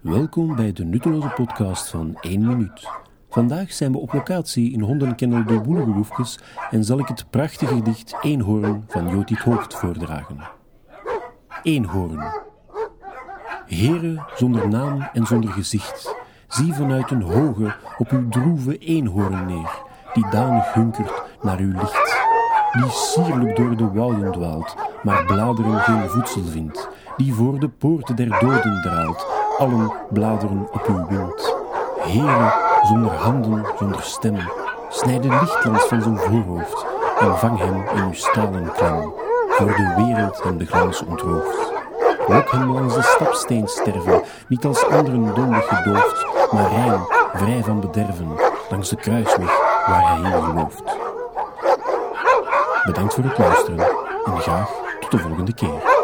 Welkom bij de nutteloze podcast van 1 minuut. Vandaag zijn we op locatie in hondenkennel de Boelegeloefkes en zal ik het prachtige gedicht Eenhoorn van Jotiet Hoogte voordragen. Eenhoorn. Heren zonder naam en zonder gezicht, zie vanuit een hoge op uw droeve eenhoorn neer, die danig hunkert naar uw licht. Die sierlijk door de wouden dwaalt, maar bladeren geen voedsel vindt, die voor de poorten der doden draalt, allen bladeren op uw wind. Heren, zonder handen, zonder stem, snijd de lichtlans van zijn voorhoofd en vang hem in uw stalen klem, voor de wereld hem de glans ontrooft. Lok hem langs de stapsteen sterven, niet als anderen dondig gedoofd, maar rein, vrij van bederven, langs de kruisweg waar hij in gelooft. Bedankt voor het luisteren en graag tot de volgende keer.